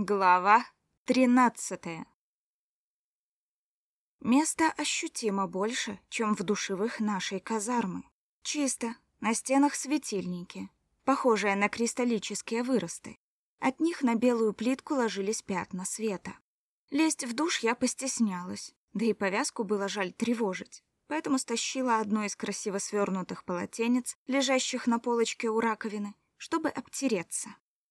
Глава тринадцатая Место ощутимо больше, чем в душевых нашей казармы. Чисто, на стенах светильники, похожие на кристаллические выросты. От них на белую плитку ложились пятна света. Лезть в душ я постеснялась, да и повязку было жаль тревожить, поэтому стащила одно из красиво свернутых полотенец, лежащих на полочке у раковины, чтобы обтереться.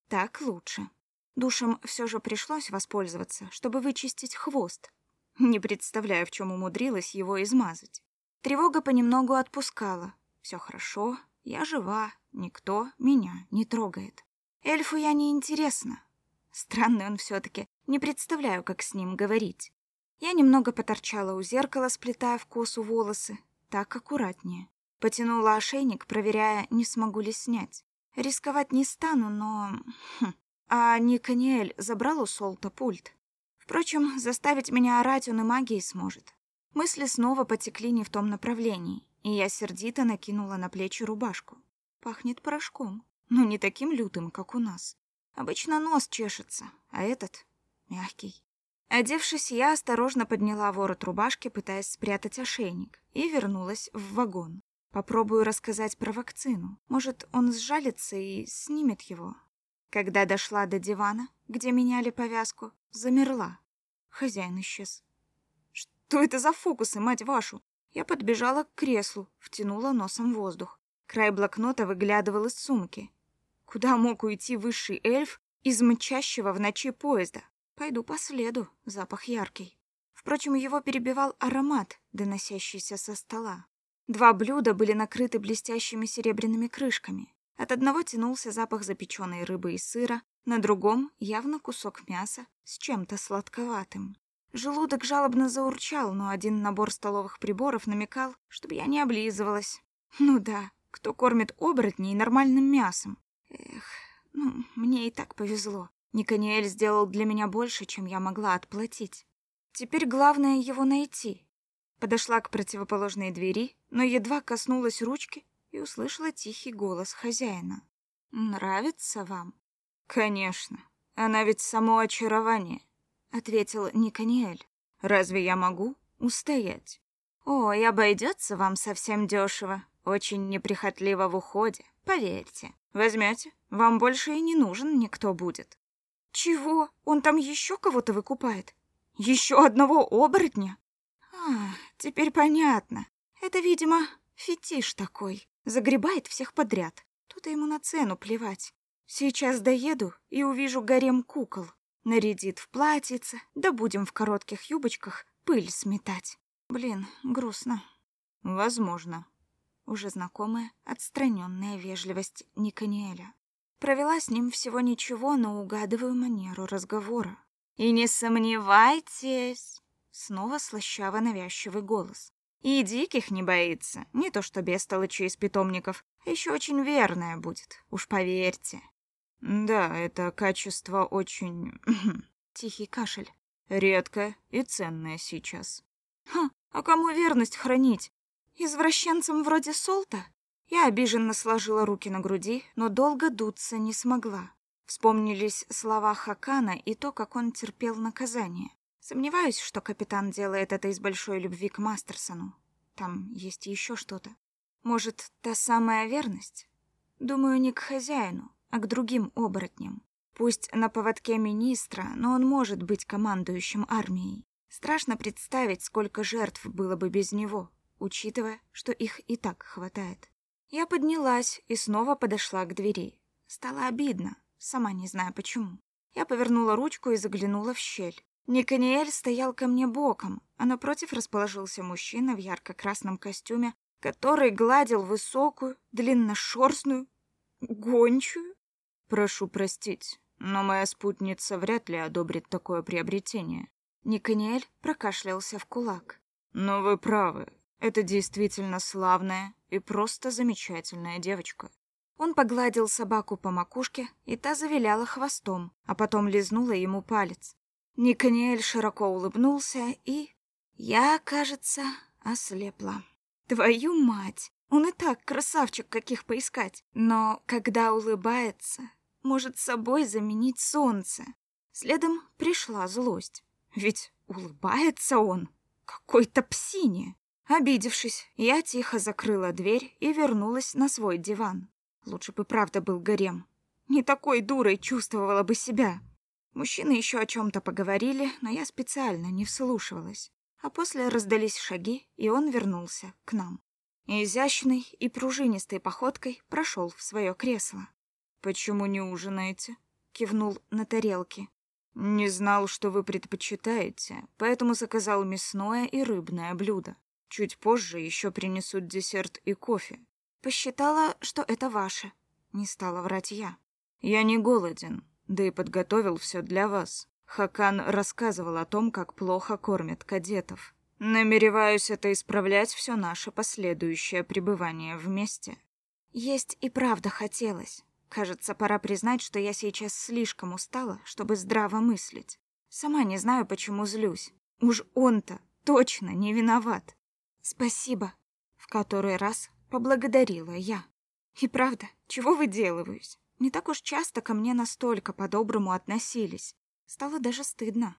Так лучше. Душем все же пришлось воспользоваться, чтобы вычистить хвост. Не представляю, в чем умудрилась его измазать. Тревога понемногу отпускала. Все хорошо, я жива, никто меня не трогает. Эльфу я не интересна. Странный он все-таки, не представляю, как с ним говорить. Я немного поторчала у зеркала, сплетая в косу волосы, так аккуратнее. Потянула ошейник, проверяя, не смогу ли снять. Рисковать не стану, но... Хм. А Никаниэль забрал у Солта пульт. Впрочем, заставить меня орать он и магией сможет. Мысли снова потекли не в том направлении, и я сердито накинула на плечи рубашку. Пахнет порошком, но не таким лютым, как у нас. Обычно нос чешется, а этот мягкий. Одевшись, я осторожно подняла ворот рубашки, пытаясь спрятать ошейник, и вернулась в вагон. Попробую рассказать про вакцину. Может, он сжалится и снимет его, когда дошла до дивана, где меняли повязку, замерла. Хозяин исчез. Что это за фокусы, мать вашу? Я подбежала к креслу, втянула носом воздух. Край блокнота выглядывал из сумки. Куда мог уйти высший эльф из мчащего в ночи поезда? Пойду по следу, запах яркий. Впрочем, его перебивал аромат, доносящийся со стола. Два блюда были накрыты блестящими серебряными крышками. От одного тянулся запах запеченной рыбы и сыра, на другом явно кусок мяса с чем-то сладковатым. Желудок жалобно заурчал, но один набор столовых приборов намекал, чтобы я не облизывалась. Ну да, кто кормит оборотней нормальным мясом? Эх, ну, мне и так повезло. Никаниэль сделал для меня больше, чем я могла отплатить. Теперь главное его найти. Подошла к противоположной двери, но едва коснулась ручки, и услышала тихий голос хозяина. «Нравится вам?» «Конечно. Она ведь само очарование», — ответил Никаниэль. «Разве я могу устоять?» «Ой, обойдется вам совсем дешево. Очень неприхотливо в уходе, поверьте. Возьмете, вам больше и не нужен никто будет». «Чего? Он там еще кого-то выкупает? Еще одного оборотня?» «А, теперь понятно. Это, видимо, фетиш такой. Загребает всех подряд. Тут ему на цену плевать. Сейчас доеду и увижу гарем кукол. Нарядит в платьице, да будем в коротких юбочках пыль сметать. Блин, грустно. Возможно. Уже знакомая, отстраненная вежливость Никаниэля. Провела с ним всего ничего, но угадываю манеру разговора. «И не сомневайтесь!» Снова слащаво навязчивый голос. И диких не боится, не то что бестолочи из питомников, а еще очень верная будет, уж поверьте. Да, это качество очень... Тихий кашель. Редкое и ценное сейчас. Ха, а кому верность хранить? Извращенцам вроде Солта? Я обиженно сложила руки на груди, но долго дуться не смогла. Вспомнились слова Хакана и то, как он терпел наказание. Сомневаюсь, что капитан делает это из большой любви к Мастерсону. Там есть еще что-то. Может, та самая верность? Думаю, не к хозяину, а к другим оборотням. Пусть на поводке министра, но он может быть командующим армией. Страшно представить, сколько жертв было бы без него, учитывая, что их и так хватает. Я поднялась и снова подошла к двери. Стало обидно, сама не знаю почему. Я повернула ручку и заглянула в щель. Никаниэль стоял ко мне боком, а напротив расположился мужчина в ярко-красном костюме, который гладил высокую, длинношерстную, гончую. Прошу простить, но моя спутница вряд ли одобрит такое приобретение. Никаниэль прокашлялся в кулак. Но вы правы, это действительно славная и просто замечательная девочка. Он погладил собаку по макушке, и та завиляла хвостом, а потом лизнула ему палец. Никаниэль широко улыбнулся и... Я, кажется, ослепла. Твою мать! Он и так красавчик, каких поискать. Но когда улыбается, может собой заменить солнце. Следом пришла злость. Ведь улыбается он, какой-то псине. Обидевшись, я тихо закрыла дверь и вернулась на свой диван. Лучше бы правда был гарем. Не такой дурой чувствовала бы себя. Мужчины еще о чем-то поговорили, но я специально не вслушивалась. А после раздались шаги, и он вернулся к нам. Изящной и пружинистой походкой прошел в свое кресло. «Почему не ужинаете?» — кивнул на тарелки. «Не знал, что вы предпочитаете, поэтому заказал мясное и рыбное блюдо. Чуть позже еще принесут десерт и кофе. Посчитала, что это ваше. Не стала врать я. Я не голоден, да и подготовил все для вас. Хакан рассказывал о том, как плохо кормят кадетов. Намереваюсь это исправлять все наше последующее пребывание вместе. Есть и правда хотелось. Кажется, пора признать, что я сейчас слишком устала, чтобы здраво мыслить. Сама не знаю, почему злюсь. Уж он-то точно не виноват. Спасибо. В который раз Поблагодарила я. И правда, чего выделываюсь? Не так уж часто ко мне настолько по-доброму относились. Стало даже стыдно.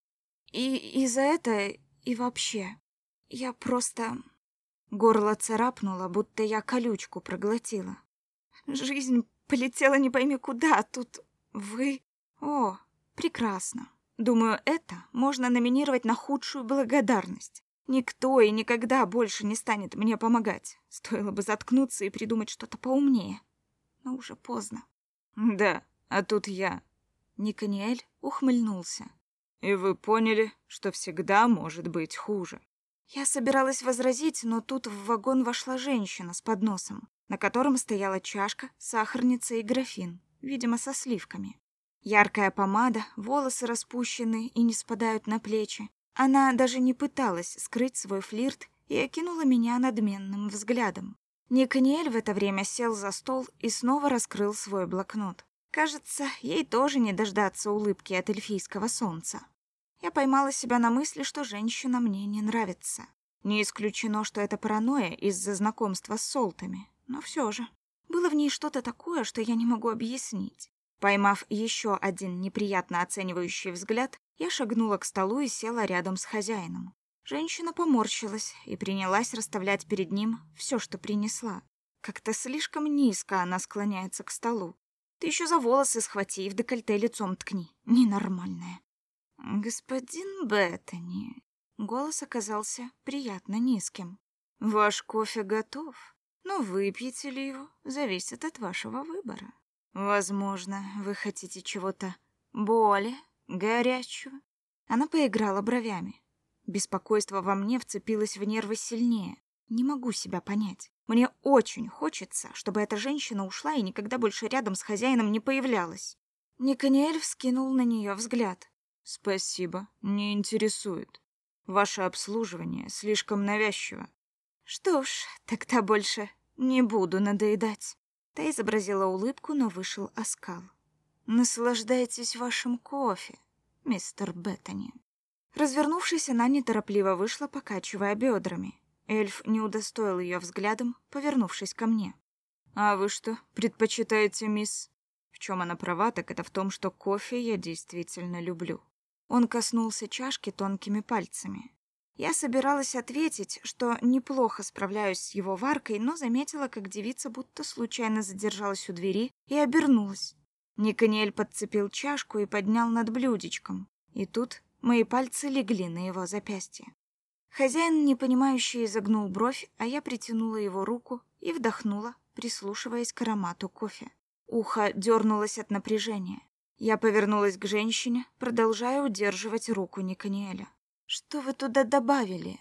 И из-за это, и вообще, я просто... Горло царапнуло, будто я колючку проглотила. Жизнь полетела не пойми куда, а тут вы... О, прекрасно. Думаю, это можно номинировать на худшую благодарность. Никто и никогда больше не станет мне помогать. Стоило бы заткнуться и придумать что-то поумнее. Но уже поздно. Да, а тут я. Никаниэль ухмыльнулся. И вы поняли, что всегда может быть хуже. Я собиралась возразить, но тут в вагон вошла женщина с подносом, на котором стояла чашка, сахарница и графин, видимо, со сливками. Яркая помада, волосы распущены и не спадают на плечи, она даже не пыталась скрыть свой флирт и окинула меня надменным взглядом. Никаниэль в это время сел за стол и снова раскрыл свой блокнот. Кажется, ей тоже не дождаться улыбки от эльфийского солнца. Я поймала себя на мысли, что женщина мне не нравится. Не исключено, что это паранойя из-за знакомства с солтами, но все же. Было в ней что-то такое, что я не могу объяснить. Поймав еще один неприятно оценивающий взгляд, я шагнула к столу и села рядом с хозяином. Женщина поморщилась и принялась расставлять перед ним все, что принесла. Как-то слишком низко она склоняется к столу. Ты еще за волосы схвати и в декольте лицом ткни. Ненормальная. Господин Беттани. Голос оказался приятно низким. Ваш кофе готов, но выпьете ли его, зависит от вашего выбора. Возможно, вы хотите чего-то более горячего. Она поиграла бровями. Беспокойство во мне вцепилось в нервы сильнее. Не могу себя понять. Мне очень хочется, чтобы эта женщина ушла и никогда больше рядом с хозяином не появлялась. Никаниэль вскинул на нее взгляд. Спасибо, не интересует. Ваше обслуживание слишком навязчиво. Что ж, тогда больше не буду надоедать. Та изобразила улыбку, но вышел оскал. Наслаждайтесь вашим кофе, мистер Беттани. Развернувшись, она неторопливо вышла, покачивая бедрами. Эльф не удостоил ее взглядом, повернувшись ко мне. «А вы что, предпочитаете, мисс?» В чем она права, так это в том, что кофе я действительно люблю. Он коснулся чашки тонкими пальцами. Я собиралась ответить, что неплохо справляюсь с его варкой, но заметила, как девица будто случайно задержалась у двери и обернулась. Никаниэль подцепил чашку и поднял над блюдечком. И тут мои пальцы легли на его запястье. Хозяин, непонимающе, изогнул бровь, а я притянула его руку и вдохнула, прислушиваясь к аромату кофе. Ухо дернулось от напряжения. Я повернулась к женщине, продолжая удерживать руку Никаниэля. «Что вы туда добавили?»